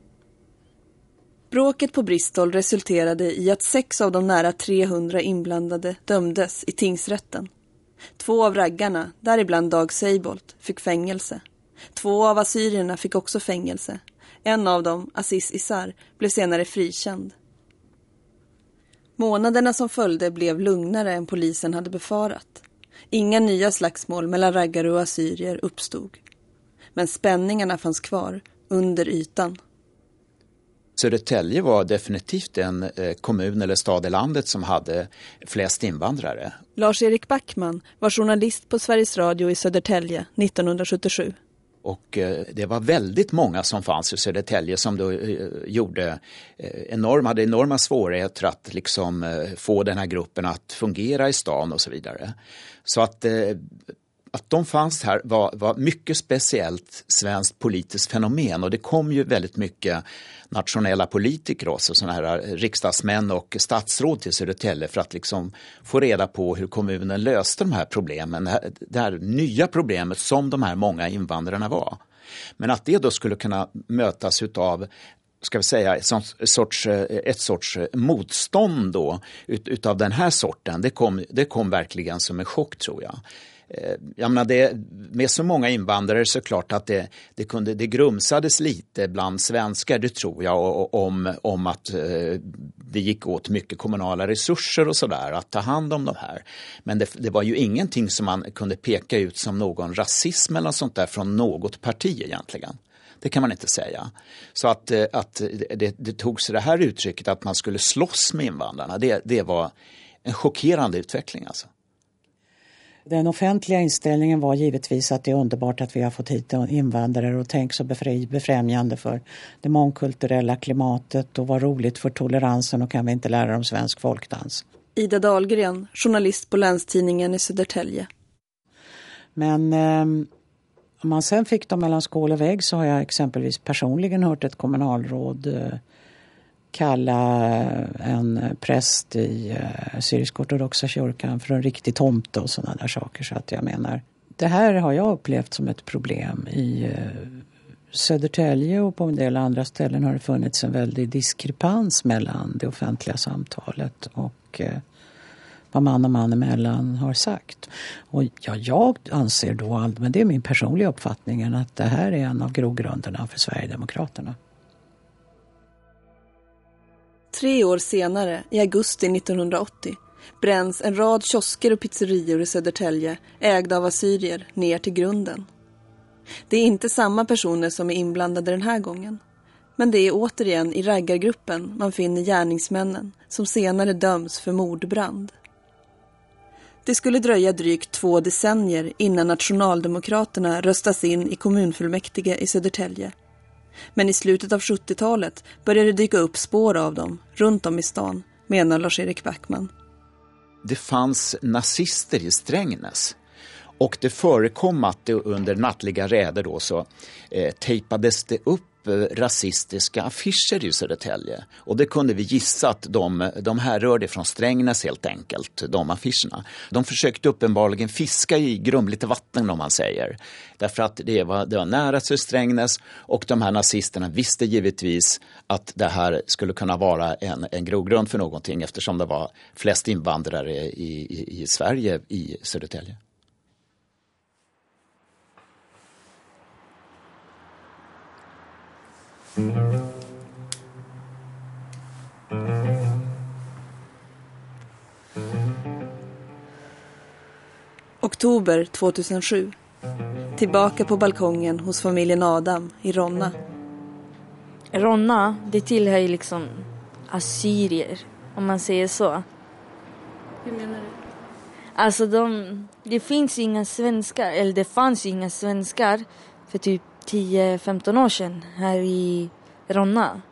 Bråket på Bristol resulterade i att sex av de nära 300 inblandade dömdes i tingsrätten. Två av raggarna, däribland Dag Seibolt, fick fängelse. Två av assyrierna fick också fängelse. En av dem, Aziz Isar, blev senare frikänd. Månaderna som följde blev lugnare än polisen hade befarat. Inga nya slagsmål mellan raggare och assyrier uppstod. Men spänningarna fanns kvar, under ytan. Södertälje var definitivt den eh, kommun eller stad i landet som hade flest invandrare. Lars-Erik Backman var journalist på Sveriges Radio i Södertälje 1977. Och eh, det var väldigt många som fanns i Södertälje som då eh, gjorde eh, enorm, hade enorma svårigheter att liksom få den här gruppen att fungera i stan och så vidare. Så att att de fanns här var, var mycket speciellt svenskt politiskt fenomen och det kom ju väldigt mycket nationella politiker också, sådana här eh, riksdagsmän och statsråd till Södertälje för att liksom få reda på hur kommunen löste de här problemen, det här, det här nya problemet som de här många invandrarna var. Men att det då skulle kunna mötas utav ska vi säga, ett sorts, ett sorts eh, eh, motstånd då, ut, utav den här sorten, det kom, det kom verkligen som en chock tror jag. Eh, jag menar det, med så många invandrare så klart att det, det, kunde, det grumsades lite bland svenskar, det tror jag, om, om att eh, det gick åt mycket kommunala resurser och sådär att ta hand om de här. Men det, det, var ju ingenting som man kunde peka ut som någon rasism eller sånt där från något parti egentligen. Det kan man inte säga. Så att, eh, att det, det tog sig det här uttrycket att man skulle slåss med invandrarna, det, det var en chockerande utveckling alltså. Den offentliga inställningen var givetvis att det är underbart att vi har fått hit invandrare och tänk så befrämjande för det mångkulturella klimatet och vad roligt för toleransen och kan vi inte lära dem svensk folkdans. Ida Dahlgren, journalist på Länstidningen i Södertälje. Men eh, om man sen fick dem mellan skål och vägg så har jag exempelvis personligen hört ett kommunalråd eh, kalla en präst i eh, syrisk-ortodoxa kyrkan för en riktig tomte och sådana där saker. Så att jag menar, det här har jag upplevt som ett problem i eh, Södertälje och på en del andra ställen har det funnits en väldig diskrepans mellan det offentliga samtalet och eh, vad man och man emellan har sagt. Och ja, jag anser då, men det är min personliga uppfattning, att det här är en av grogrunderna för Sverigedemokraterna. Tre år senare, i augusti 1980, bränns en rad kiosker och pizzerior i Södertälje ägda av assyrier ner till grunden. Det är inte samma personer som är inblandade den här gången. Men det är återigen i raggargruppen man finner gärningsmännen som senare döms för mordbrand. Det skulle dröja drygt två decennier innan Nationaldemokraterna röstas in i kommunfullmäktige i Södertälje men i slutet av 70-talet började det dyka upp spår av dem runt om i stan, menar Lars-Erik Backman. Det fanns nazister i Strängnäs. Och det förekom att det under nattliga räder då så eh, tejpades det upp rasistiska affischer i Södertälje. Och det kunde vi gissa att de, de härrörde från Strängnäs helt enkelt, de affischerna. De försökte uppenbarligen fiska i grumligt vatten om man säger. Därför att det var, det var nära till Strängnäs och de här nazisterna visste givetvis att det här skulle kunna vara en, en grogrund för någonting eftersom det var flest invandrare i, i, i Sverige i Södertälje. Oktober 2007. Tillbaka på balkongen hos familjen Adam i Ronna. Ronna, det tillhör ju liksom assyrier, om man säger så. Hur menar du? Alltså de, det finns inga svenskar, eller det fanns inga svenskar för typ 10-15 år sedan här i Ronna.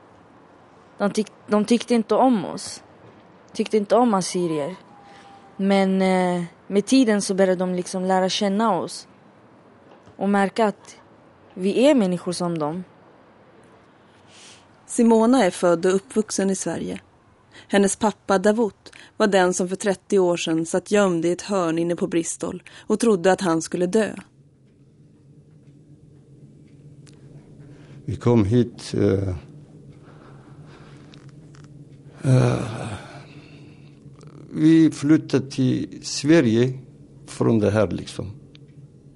De, tyck, de tyckte inte om oss. Tyckte inte om assyrier. Men eh, med tiden så började de liksom lära känna oss. Och märka att vi är människor som dem. Simona är född och uppvuxen i Sverige. Hennes pappa Davut var den som för 30 år sedan satt gömd i ett hörn inne på Bristol och trodde att han skulle dö. Vi kom hit uh, uh, Vi flyttade till Sverige från det här liksom.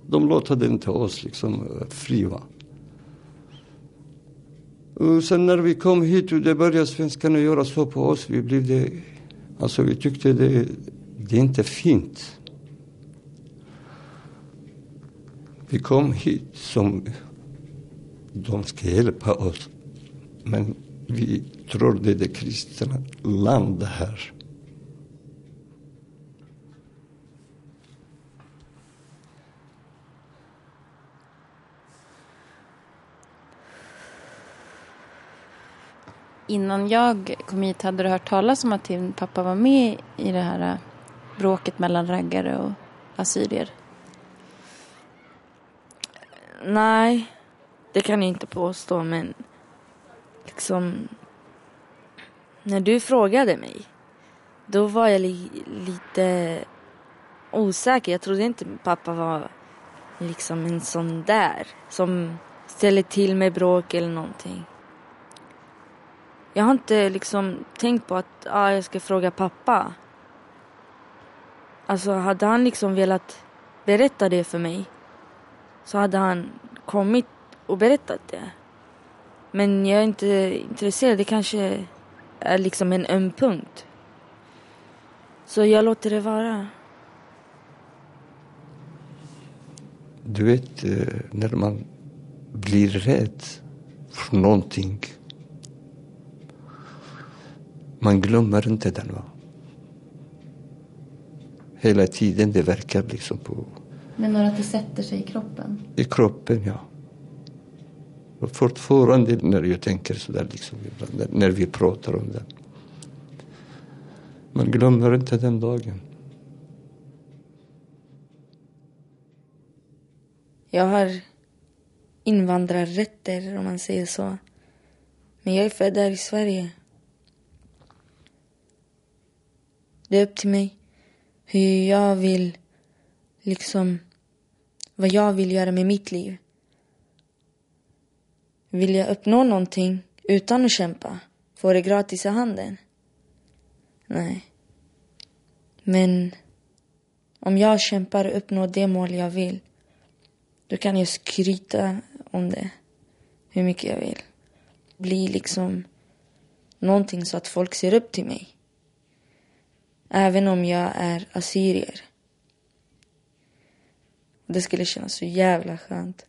De låtade inte oss liksom fria. Och sen när vi kom hit och det började svenskarna göra så på oss, vi blev det, alltså vi tyckte det, det är inte fint. Vi kom hit som de ska hjälpa oss. Men vi tror det är det kristna landet här. Innan jag kom hit, hade du hört talas om att din pappa var med i det här äh, bråket mellan raggare och assyrier? Nej, det kan jag inte påstå, men liksom... När du frågade mig, då var jag li lite osäker. Jag trodde inte pappa var liksom en sån där som ställer till med bråk eller någonting. Jag har inte liksom tänkt på att ah, jag ska fråga pappa. Alltså hade han liksom velat berätta det för mig så hade han kommit och berättat det. Men jag är inte intresserad. Det kanske är liksom en öm punkt. Så jag låter det vara. Du vet, eh, när man blir rädd för någonting man glömmer inte den. Va? Hela tiden det verkar liksom på... Menar du att det sätter sig i kroppen? I kroppen, ja. Och fortfarande när jag tänker sådär, liksom, när vi pratar om det. Man glömmer inte den dagen. Jag har invandrarrätter om man säger så. Men jag är född här i Sverige. Det är upp till mig hur jag vill, liksom, vad jag vill göra med mitt liv. Vill jag uppnå någonting utan att kämpa? Få det gratis i handen? Nej. Men om jag kämpar och uppnår det mål jag vill, då kan jag skryta om det hur mycket jag vill. Bli liksom någonting så att folk ser upp till mig. Även om jag är assyrier. Det skulle kännas så jävla skönt.